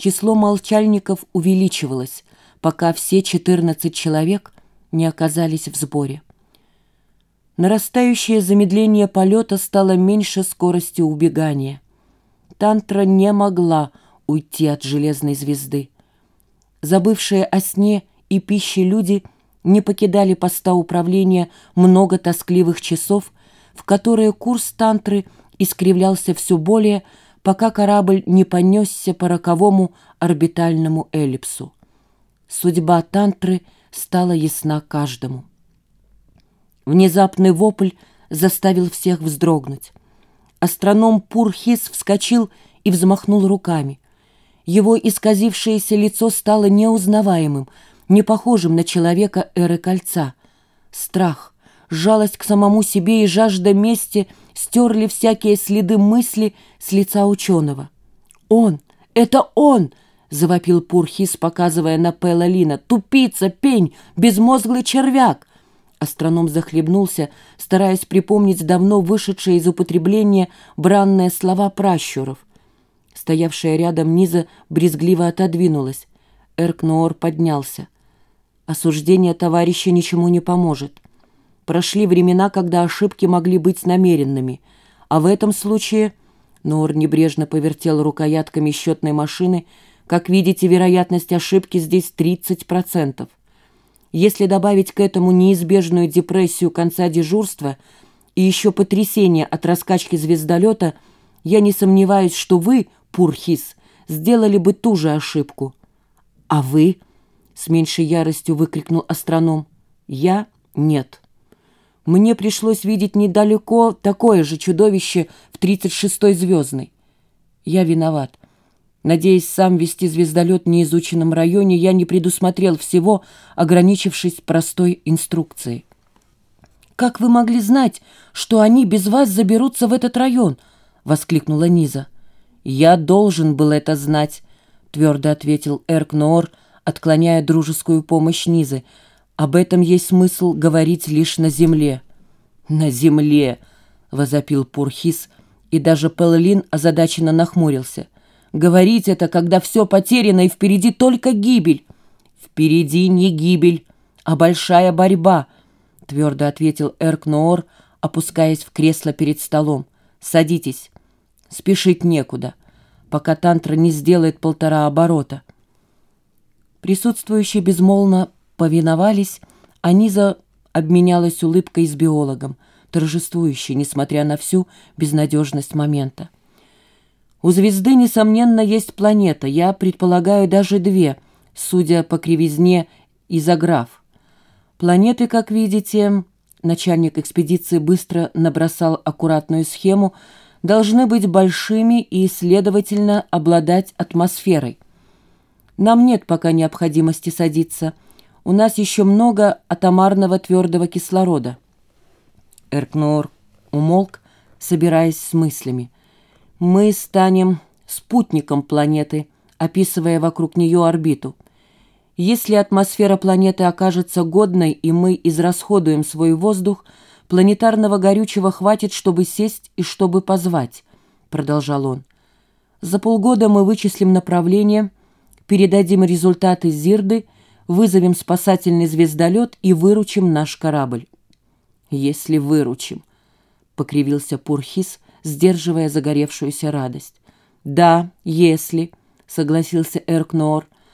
Число молчальников увеличивалось, пока все 14 человек не оказались в сборе. Нарастающее замедление полета стало меньше скорости убегания. Тантра не могла уйти от железной звезды. Забывшие о сне и пище люди не покидали поста управления много тоскливых часов, в которые курс тантры искривлялся все более, пока корабль не понесся по роковому орбитальному эллипсу. Судьба тантры стала ясна каждому. Внезапный вопль заставил всех вздрогнуть. Астроном Пурхис вскочил и взмахнул руками. Его исказившееся лицо стало неузнаваемым, не похожим на человека эры кольца. Страх, жалость к самому себе и жажда мести стерли всякие следы мысли с лица ученого. «Он! Это он!» — завопил Пурхис, показывая на Пэла Лина. «Тупица, пень, безмозглый червяк!» Астроном захлебнулся, стараясь припомнить давно вышедшие из употребления бранные слова пращуров. Стоявшая рядом Низа брезгливо отодвинулась. Эркноор поднялся. Осуждение товарища ничему не поможет. Прошли времена, когда ошибки могли быть намеренными, а в этом случае... Ноор небрежно повертел рукоятками счетной машины. Как видите, вероятность ошибки здесь 30%. Если добавить к этому неизбежную депрессию конца дежурства и еще потрясение от раскачки звездолета, я не сомневаюсь, что вы, Пурхис, сделали бы ту же ошибку. «А вы?» — с меньшей яростью выкрикнул астроном. «Я? Нет». Мне пришлось видеть недалеко такое же чудовище в 36-й звездной. Я виноват. Надеясь сам вести звездолет в неизученном районе, я не предусмотрел всего, ограничившись простой инструкцией. «Как вы могли знать, что они без вас заберутся в этот район?» — воскликнула Низа. «Я должен был это знать», — твердо ответил Эркноор, отклоняя дружескую помощь Низы. «Об этом есть смысл говорить лишь на земле». «На земле!» — возопил Пурхис, и даже Пеллин озадаченно нахмурился — Говорить это, когда все потеряно и впереди только гибель. Впереди не гибель, а большая борьба, твердо ответил Эркноор, опускаясь в кресло перед столом. Садитесь. Спешить некуда, пока тантра не сделает полтора оборота. Присутствующие безмолвно повиновались, а Низа обменялась улыбкой с биологом, торжествующей, несмотря на всю безнадежность момента. У звезды, несомненно, есть планета, я предполагаю даже две, судя по кривизне изограф. Планеты, как видите, начальник экспедиции быстро набросал аккуратную схему, должны быть большими и, следовательно, обладать атмосферой. Нам нет пока необходимости садиться. У нас еще много атомарного твердого кислорода. Эркнор умолк, собираясь с мыслями. Мы станем спутником планеты, описывая вокруг нее орбиту. Если атмосфера планеты окажется годной и мы израсходуем свой воздух, планетарного горючего хватит, чтобы сесть и чтобы позвать, продолжал он. За полгода мы вычислим направление, передадим результаты Зирды, вызовем спасательный звездолет и выручим наш корабль. Если выручим, покривился Пурхис, — сдерживая загоревшуюся радость. «Да, если», — согласился Эркноор, —